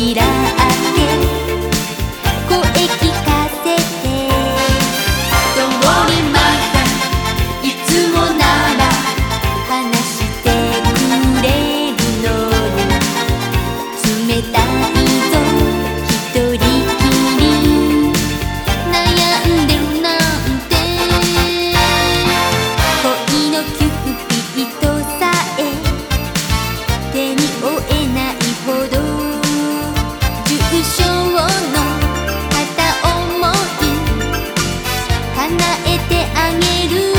mirar. げる